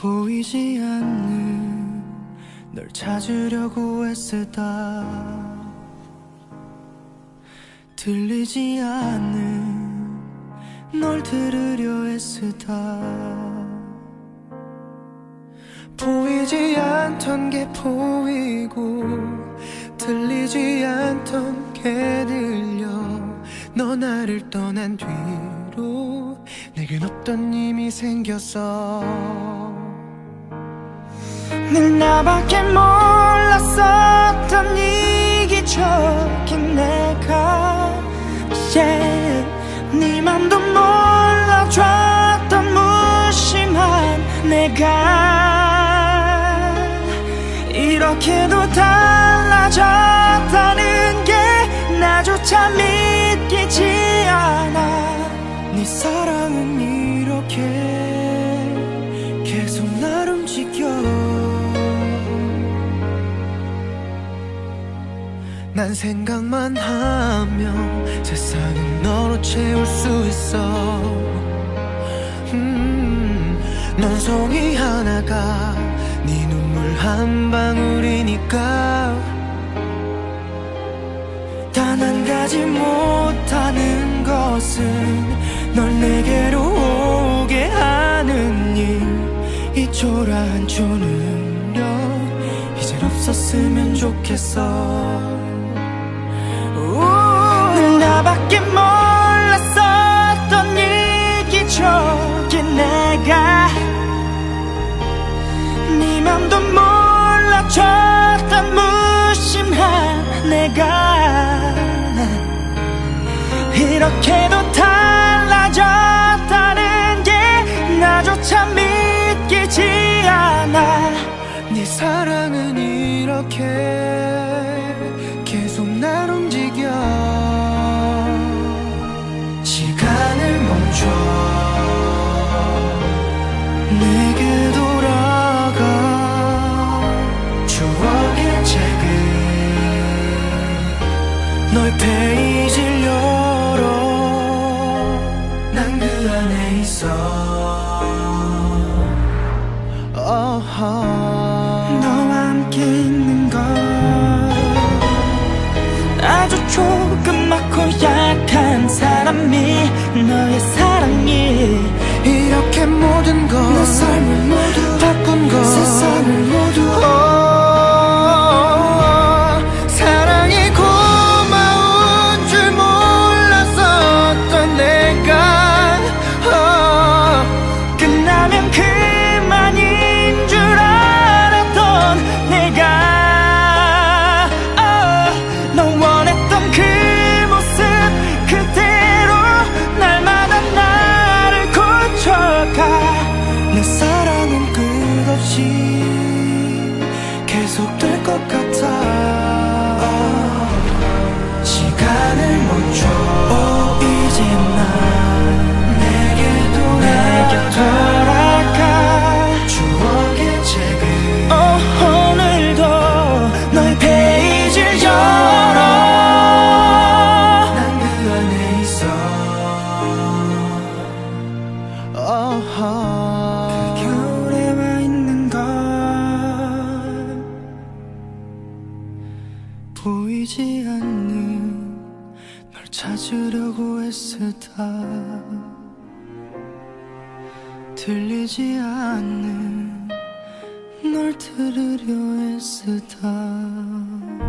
보이지 않는 널 찾으려고 애쓰다. 들리지 않는 널 들으려 애쓰다. 보이지 않던 게 보이고 들리지 않던 게 들려. 너 나를 떠난 뒤로 내겐 없던 힘이 생겼어 늘 나밖에 몰랐었던 이기적인 내가 yeah. 네 맘도 몰라줬던 무심한 내가 이렇게도 달라졌다는 게 나조차 믿기지 난 생각만 하면 세상은 너로 채울 수 있어. 음, 넌 송이 하나가 네 눈물 한 방울이니까. 단한 가지 못하는 것은 널 내게로 오게 하는 일. 이 초라한 초능력 이젠 없었으면 좋겠어. 늘 나밖에 몰랐었던 이기적인 내가 네 맘도 몰라줬던 무심한 내가 이렇게도 달라졌다는 게 나조차 믿기지 않아. 네 사랑은 이렇게 시간을 멈춰 내게 돌아가 추억의 책을 너의 페이지를 열어 난 그 안에 있어. 너와 함께 너의 사 계속될 것 같아. 시간을 멈춰. 오 이제 널 찾으려고 애쓰다 들리지 않는 널 들으려 애쓰다